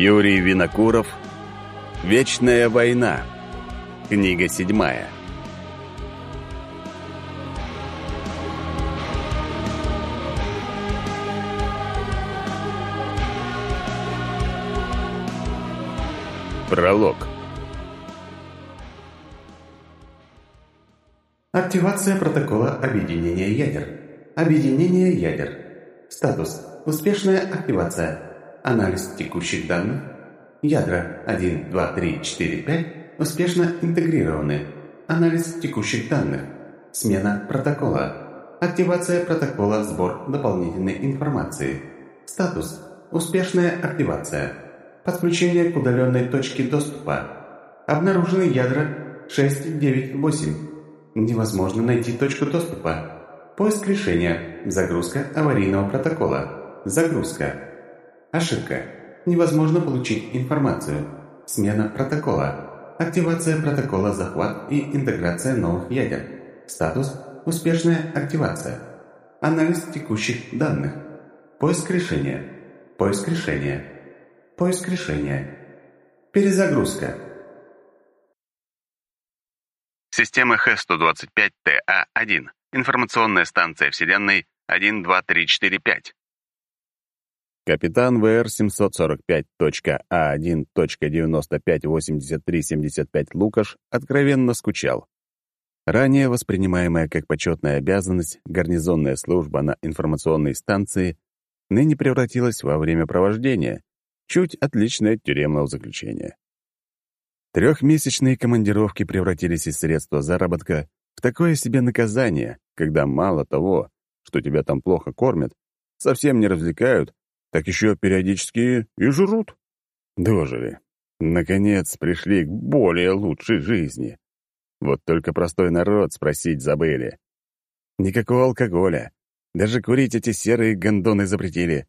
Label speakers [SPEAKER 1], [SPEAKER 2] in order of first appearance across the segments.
[SPEAKER 1] Юрий Винокуров «Вечная война». Книга седьмая. Пролог.
[SPEAKER 2] Активация протокола объединения ядер. Объединение ядер. Статус. Успешная активация. Анализ текущих данных. Ядра 1, 2, 3, 4, 5 успешно интегрированы. Анализ текущих данных. Смена протокола. Активация протокола «Сбор дополнительной информации». Статус. Успешная активация. Подключение к удаленной точке доступа. Обнаружены ядра 6, 9, 8. Невозможно найти точку доступа. Поиск решения. Загрузка аварийного протокола. Загрузка. Ошибка. Невозможно получить информацию. Смена протокола. Активация протокола захват и интеграция новых ядер. Статус «Успешная активация». Анализ текущих данных. Поиск решения. Поиск решения. Поиск решения. Перезагрузка.
[SPEAKER 1] Система Х-125ТА-1. Информационная станция Вселенной 12345. Капитан ВР-745.А1.958375 Лукаш откровенно скучал. Ранее воспринимаемая как почетная обязанность гарнизонная служба на информационной станции ныне превратилась во времяпровождение, чуть отличное от тюремного заключения. Трехмесячные командировки превратились из средства заработка в такое себе наказание, когда мало того, что тебя там плохо кормят, совсем не развлекают, так еще периодически и жрут. Дожили. Наконец пришли к более лучшей жизни. Вот только простой народ спросить забыли. Никакого алкоголя. Даже курить эти серые гондоны запретили.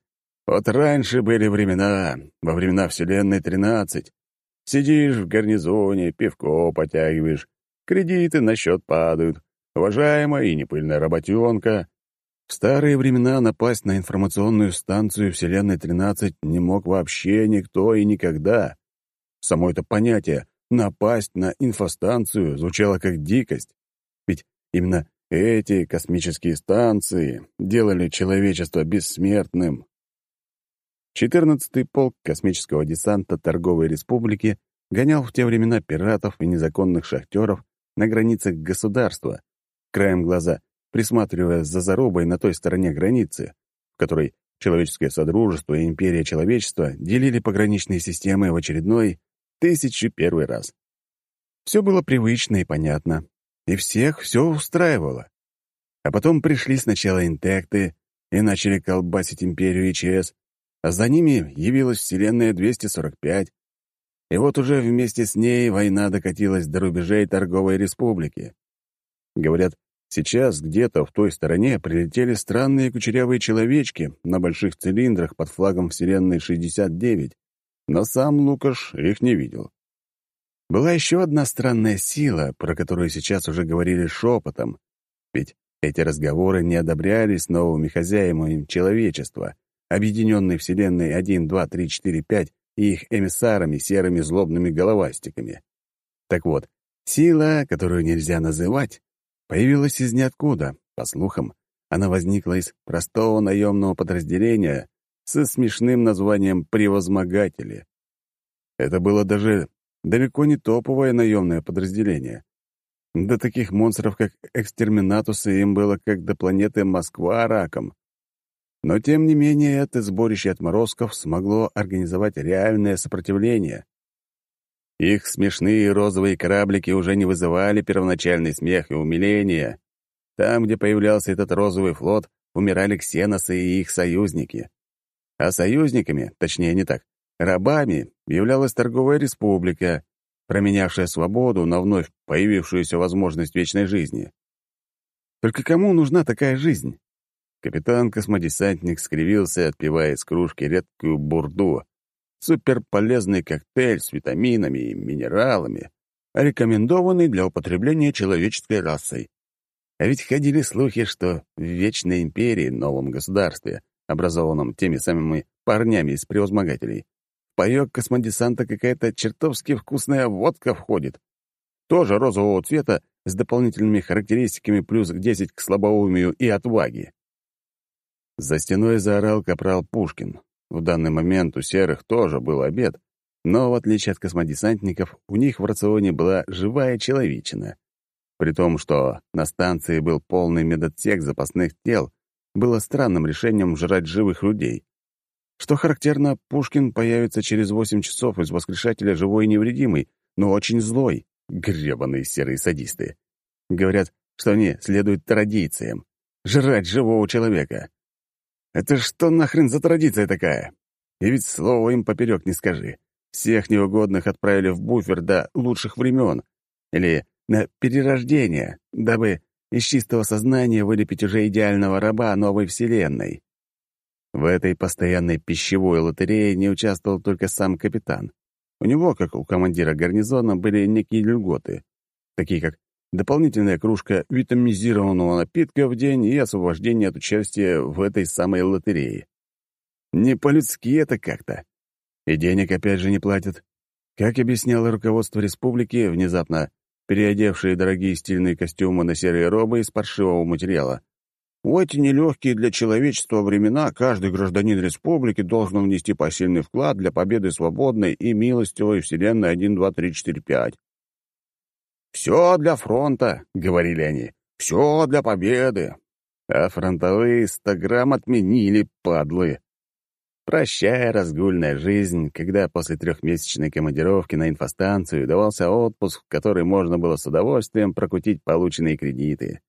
[SPEAKER 1] Вот раньше были времена, во времена Вселенной 13. Сидишь в гарнизоне, пивко потягиваешь, кредиты на счет падают, уважаемая и непыльная работенка. В старые времена напасть на информационную станцию Вселенной-13 не мог вообще никто и никогда. Само это понятие «напасть на инфостанцию» звучало как дикость. Ведь именно эти космические станции делали человечество бессмертным. 14-й полк космического десанта Торговой Республики гонял в те времена пиратов и незаконных шахтеров на границах государства, краем глаза присматривая за зарубой на той стороне границы, в которой человеческое содружество и империя человечества делили пограничные системы в очередной тысячи первый раз. Все было привычно и понятно, и всех все устраивало. А потом пришли сначала интекты и начали колбасить империю ИЧС, а за ними явилась Вселенная 245. И вот уже вместе с ней война докатилась до рубежей торговой республики. Говорят, Сейчас где-то в той стороне прилетели странные кучерявые человечки на больших цилиндрах под флагом Вселенной 69, но сам Лукаш их не видел. Была еще одна странная сила, про которую сейчас уже говорили шепотом, ведь эти разговоры не одобрялись новыми хозяевами человечества, объединенной Вселенной 1, 2, 3, 4, 5 и их эмиссарами, серыми злобными головастиками. Так вот, сила, которую нельзя называть, появилась из ниоткуда. По слухам, она возникла из простого наемного подразделения со смешным названием «Превозмогатели». Это было даже далеко не топовое наемное подразделение. До таких монстров, как экстерминатусы, им было как до планеты Москва раком. Но, тем не менее, это сборище отморозков смогло организовать реальное сопротивление. Их смешные розовые кораблики уже не вызывали первоначальный смех и умиление. Там, где появлялся этот розовый флот, умирали ксеносы и их союзники. А союзниками, точнее не так, рабами являлась торговая республика, променявшая свободу на вновь появившуюся возможность вечной жизни. Только кому нужна такая жизнь? Капитан-космодесантник скривился, отпивая из кружки редкую бурду, суперполезный коктейль с витаминами и минералами, рекомендованный для употребления человеческой расой. А ведь ходили слухи, что в Вечной Империи, новом государстве, образованном теми самыми парнями из превозмогателей, паёк космодесанта какая-то чертовски вкусная водка входит. Тоже розового цвета с дополнительными характеристиками плюс 10 к слабоумию и отваге. За стеной заорал капрал Пушкин. В данный момент у серых тоже был обед, но, в отличие от космодесантников, у них в рационе была живая человечина. При том, что на станции был полный медотсек запасных тел, было странным решением жрать живых людей. Что характерно, Пушкин появится через восемь часов из воскрешателя живой и невредимый, но очень злой. Гребаные серые садисты. Говорят, что они следуют традициям. Жрать живого человека. Это что нахрен за традиция такая? И ведь слова им поперек не скажи. Всех неугодных отправили в буфер до лучших времен. Или на перерождение, дабы из чистого сознания вылепить уже идеального раба новой вселенной. В этой постоянной пищевой лотерее не участвовал только сам капитан. У него, как у командира гарнизона, были некие льготы, такие как дополнительная кружка витаминизированного напитка в день и освобождение от участия в этой самой лотерее. Не по-людски это как-то. И денег опять же не платят. Как объясняло руководство республики, внезапно переодевшие дорогие стильные костюмы на серые робы из паршивого материала, в эти нелегкие для человечества времена каждый гражданин республики должен внести посильный вклад для победы свободной и милостивой Вселенной 1, 2, 3, 4, 5. «Все для фронта», — говорили они, — «все для победы». А фронтовые сто отменили, падлы. Прощая разгульная жизнь, когда после трехмесячной командировки на инфостанцию давался отпуск, в который можно было с удовольствием прокутить полученные кредиты.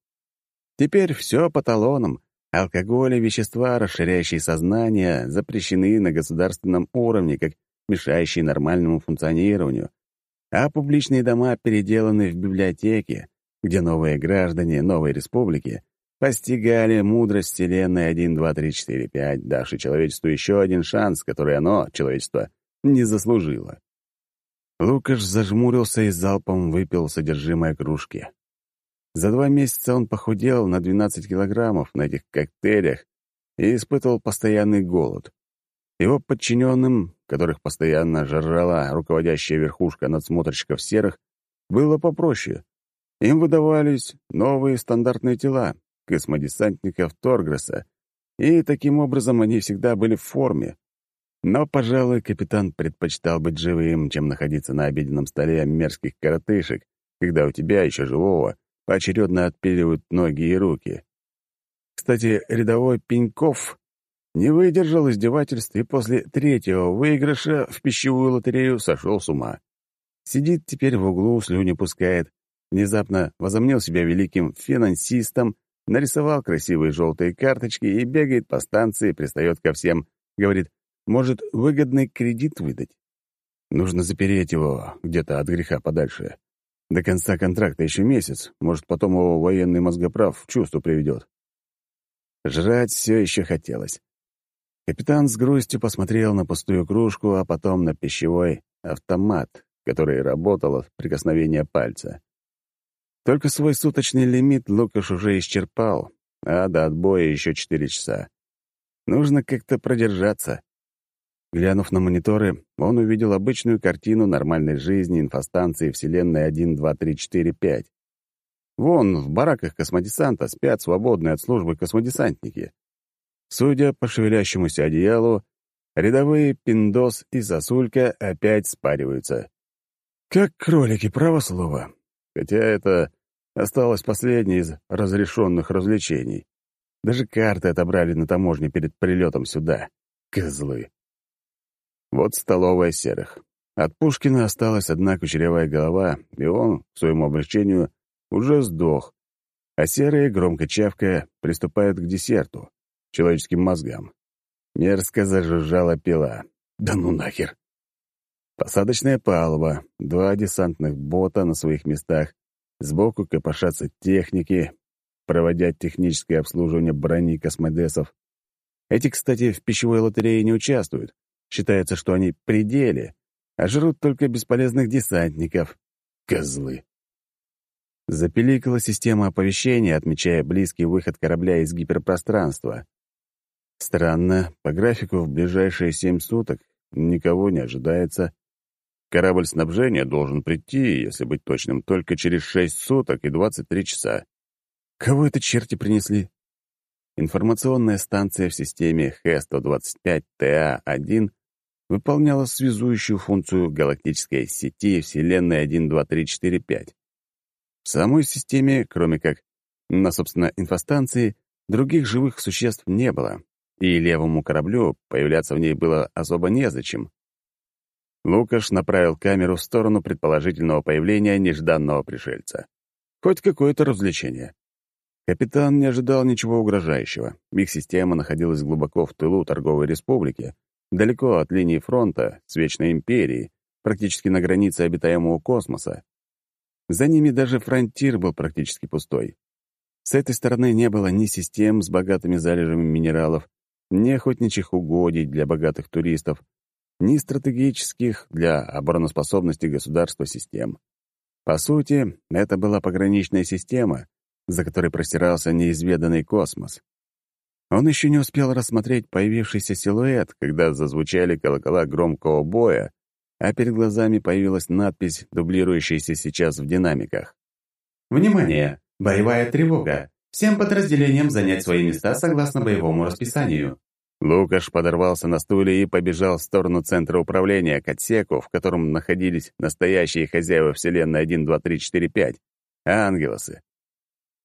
[SPEAKER 1] Теперь все по талонам. Алкоголь и вещества, расширяющие сознание, запрещены на государственном уровне, как мешающие нормальному функционированию. А публичные дома переделаны в библиотеки, где новые граждане новой республики постигали мудрость Вселенной 1, 2, 3, 4, 5, давший человечеству еще один шанс, который оно, человечество, не заслужило. Лукаш зажмурился и залпом выпил содержимое кружки. За два месяца он похудел на 12 килограммов на этих коктейлях и испытывал постоянный голод. Его подчиненным, которых постоянно жрала руководящая верхушка надсмотрщиков серых, было попроще. Им выдавались новые стандартные тела, космодесантников Торгреса, и таким образом они всегда были в форме. Но, пожалуй, капитан предпочитал быть живым, чем находиться на обеденном столе мерзких коротышек, когда у тебя еще живого поочередно отпиливают ноги и руки. Кстати, рядовой Пеньков не выдержал издевательств и после третьего выигрыша в пищевую лотерею сошел с ума. Сидит теперь в углу, слюни пускает, внезапно возомнил себя великим финансистом нарисовал красивые желтые карточки и бегает по станции, пристает ко всем, говорит, может, выгодный кредит выдать. Нужно запереть его где-то от греха подальше. До конца контракта еще месяц, может, потом его военный мозгоправ в чувство приведет. Жрать все еще хотелось. Капитан с грустью посмотрел на пустую кружку, а потом на пищевой автомат, который работал от прикосновения пальца. Только свой суточный лимит Лукаш уже исчерпал, а до отбоя еще четыре часа. Нужно как-то продержаться. Глянув на мониторы, он увидел обычную картину нормальной жизни инфостанции Вселенной 1, 2, 3, 4, 5. Вон, в бараках космодесанта спят свободные от службы космодесантники. Судя по шевелящемуся одеялу, рядовые Пиндос и Сосулька опять спариваются. Как кролики, право слово. Хотя это осталось последнее из разрешенных развлечений. Даже карты отобрали на таможне перед прилетом сюда. Козлы. Вот столовая серых. От Пушкина осталась одна кучерявая голова, и он, к своему облегчению, уже сдох. А серые, громко чавкая, приступают к десерту, человеческим мозгам. Мерзко зажужжала пила. Да ну нахер! Посадочная палуба, два десантных бота на своих местах, сбоку копошатся техники, проводя техническое обслуживание брони космодесов. Эти, кстати, в пищевой лотерее не участвуют. Считается, что они пределе, а жрут только бесполезных десантников. Козлы. Запеликала система оповещения, отмечая близкий выход корабля из гиперпространства. Странно, по графику в ближайшие семь суток никого не ожидается. Корабль снабжения должен прийти, если быть точным, только через шесть суток и двадцать три часа. Кого это черти принесли? Информационная станция в системе Х-125ТА-1 выполняла связующую функцию галактической сети Вселенной 12345. В самой системе, кроме как на, собственно, инфостанции, других живых существ не было, и левому кораблю появляться в ней было особо незачем. Лукаш направил камеру в сторону предположительного появления нежданного пришельца. Хоть какое-то развлечение. Капитан не ожидал ничего угрожающего. Их система находилась глубоко в тылу торговой республики, далеко от линии фронта с Вечной Империей, практически на границе обитаемого космоса. За ними даже фронтир был практически пустой. С этой стороны не было ни систем с богатыми залежами минералов, ни охотничьих угодий для богатых туристов, ни стратегических для обороноспособности государства систем. По сути, это была пограничная система, за которой простирался неизведанный космос. Он еще не успел рассмотреть появившийся силуэт, когда зазвучали колокола громкого боя, а перед глазами появилась надпись, дублирующаяся сейчас в динамиках.
[SPEAKER 2] «Внимание! Боевая тревога! Всем подразделениям занять свои места согласно боевому расписанию!»
[SPEAKER 1] Лукаш подорвался на стуле и побежал в сторону центра управления, к отсеку, в котором находились настоящие хозяева Вселенной 1, 2, 3, 4, 5 — ангелосы.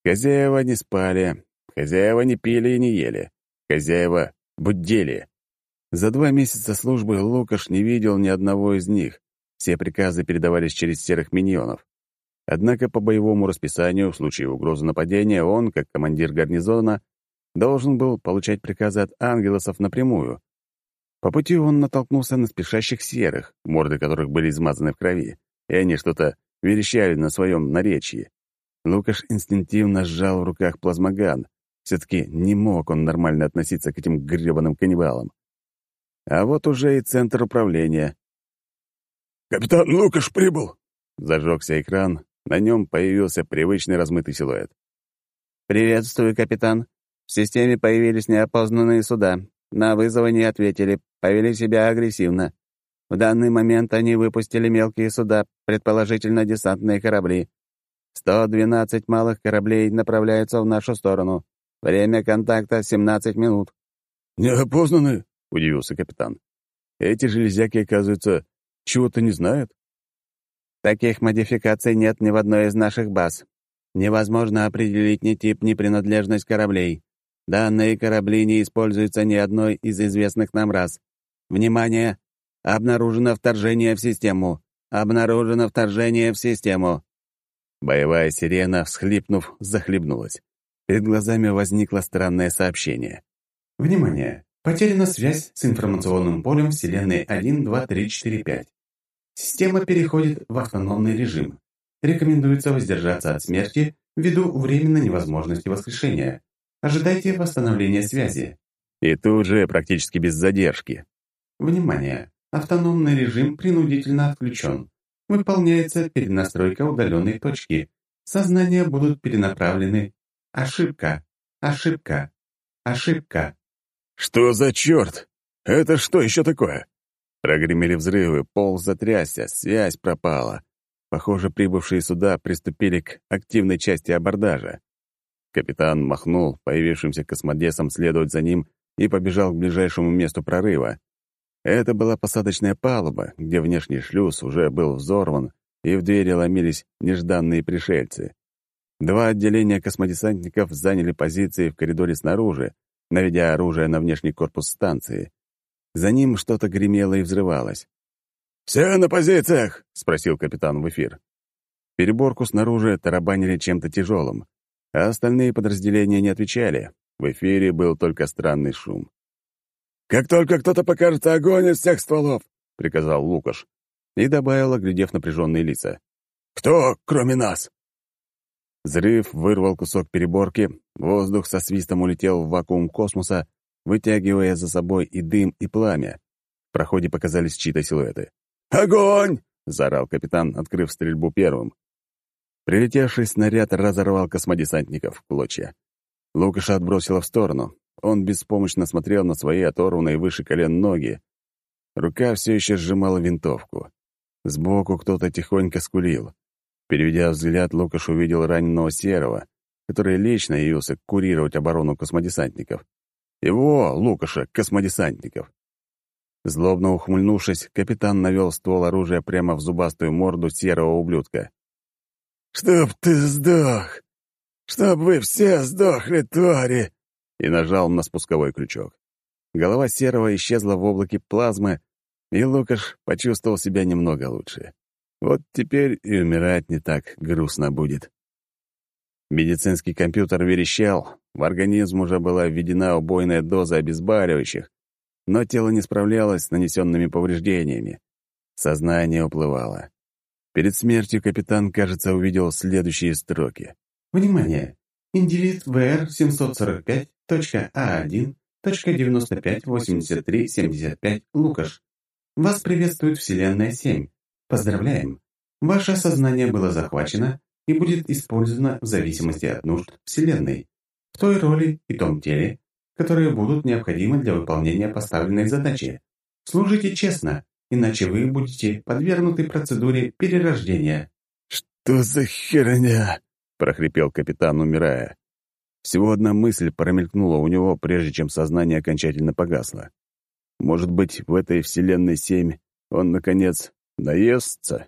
[SPEAKER 1] Хозяева не спали, хозяева не пили и не ели, хозяева будели. За два месяца службы Лукаш не видел ни одного из них. Все приказы передавались через серых миньонов. Однако по боевому расписанию, в случае угрозы нападения, он, как командир гарнизона, должен был получать приказы от ангелосов напрямую. По пути он натолкнулся на спешащих серых, морды которых были измазаны в крови, и они что-то верещали на своем наречии. Лукаш инстинктивно сжал в руках плазмоган. Все-таки не мог он нормально относиться к этим гребаным каннибалам. А вот уже и центр управления.
[SPEAKER 3] «Капитан Лукаш прибыл!»
[SPEAKER 1] Зажегся экран, на нем появился привычный размытый силуэт.
[SPEAKER 4] «Приветствую, капитан. В системе появились неопознанные суда. На вызовы не ответили, повели себя агрессивно. В данный момент они выпустили мелкие суда, предположительно десантные корабли. 112 малых кораблей направляются в нашу сторону. Время контакта — 17 минут».
[SPEAKER 3] «Неопознанные?»
[SPEAKER 1] — удивился капитан. «Эти железяки, оказывается, чего-то не знают?»
[SPEAKER 4] «Таких модификаций нет ни в одной из наших баз. Невозможно определить ни тип, ни принадлежность кораблей. Данные корабли не используются ни одной из известных нам рас. Внимание! Обнаружено вторжение в систему. Обнаружено вторжение в систему.
[SPEAKER 1] Боевая сирена, всхлипнув, захлебнулась. Перед глазами возникло странное сообщение.
[SPEAKER 2] «Внимание! Потеряна связь с информационным полем Вселенной 1, 2, 3, 4, 5. Система переходит в автономный режим. Рекомендуется воздержаться от смерти ввиду временной невозможности воскрешения. Ожидайте восстановления связи».
[SPEAKER 1] И тут же, практически без задержки.
[SPEAKER 2] «Внимание! Автономный режим принудительно отключен. Выполняется перенастройка удаленной точки. Сознания будут перенаправлены. Ошибка. Ошибка. Ошибка.
[SPEAKER 3] «Что за черт? Это что еще такое?»
[SPEAKER 1] Прогремели взрывы, пол затрясся, связь пропала. Похоже, прибывшие сюда приступили к активной части абордажа. Капитан махнул появившимся космодесом следовать за ним и побежал к ближайшему месту прорыва. Это была посадочная палуба, где внешний шлюз уже был взорван, и в двери ломились нежданные пришельцы. Два отделения космодесантников заняли позиции в коридоре снаружи, наведя оружие на внешний корпус станции. За ним что-то гремело и взрывалось.
[SPEAKER 3] «Все на позициях!»
[SPEAKER 1] — спросил капитан в эфир. Переборку снаружи тарабанили чем-то тяжелым, а остальные подразделения не отвечали. В эфире был только странный шум.
[SPEAKER 3] «Как только кто-то покажется огонь из всех стволов!» — приказал Лукаш.
[SPEAKER 1] И добавил, оглядев напряженные лица.
[SPEAKER 3] «Кто, кроме нас?»
[SPEAKER 1] Взрыв вырвал кусок переборки, воздух со свистом улетел в вакуум космоса, вытягивая за собой и дым, и пламя. В проходе показались чьи-то силуэты.
[SPEAKER 3] «Огонь!»
[SPEAKER 1] — заорал капитан, открыв стрельбу первым. Прилетевший снаряд разорвал космодесантников в клочья. Лукаша отбросило в сторону. Он беспомощно смотрел на свои оторванные выше колен ноги. Рука все еще сжимала винтовку. Сбоку кто-то тихонько скулил. Переведя взгляд, Лукаш увидел раненого Серого, который лично явился курировать оборону космодесантников. Его, Лукаша, космодесантников. Злобно ухмыльнувшись, капитан навел ствол оружия прямо в зубастую морду серого ублюдка.
[SPEAKER 3] «Чтоб ты сдох! Чтоб вы все сдохли, твари!»
[SPEAKER 1] И нажал на спусковой крючок. Голова серого исчезла в облаке плазмы, и Лукаш почувствовал себя немного лучше. Вот теперь и умирать не так грустно будет. Медицинский компьютер верещал, в организм уже была введена убойная доза обезболивающих, но тело не справлялось с нанесенными повреждениями. Сознание уплывало. Перед смертью капитан, кажется, увидел следующие строки.
[SPEAKER 2] «Внимание! Индивид ВР-745.А1.958375 Лукаш. Вас приветствует Вселенная 7. Поздравляем! Ваше осознание было захвачено и будет использовано в зависимости от нужд Вселенной, в той роли и том теле, которые будут необходимы для выполнения поставленной задачи. Служите честно, иначе вы будете подвергнуты процедуре перерождения».
[SPEAKER 3] «Что за херня?» — прохрипел капитан, умирая.
[SPEAKER 1] Всего одна мысль промелькнула у него, прежде чем сознание окончательно погасло. Может быть, в этой вселенной семь он, наконец, наестся?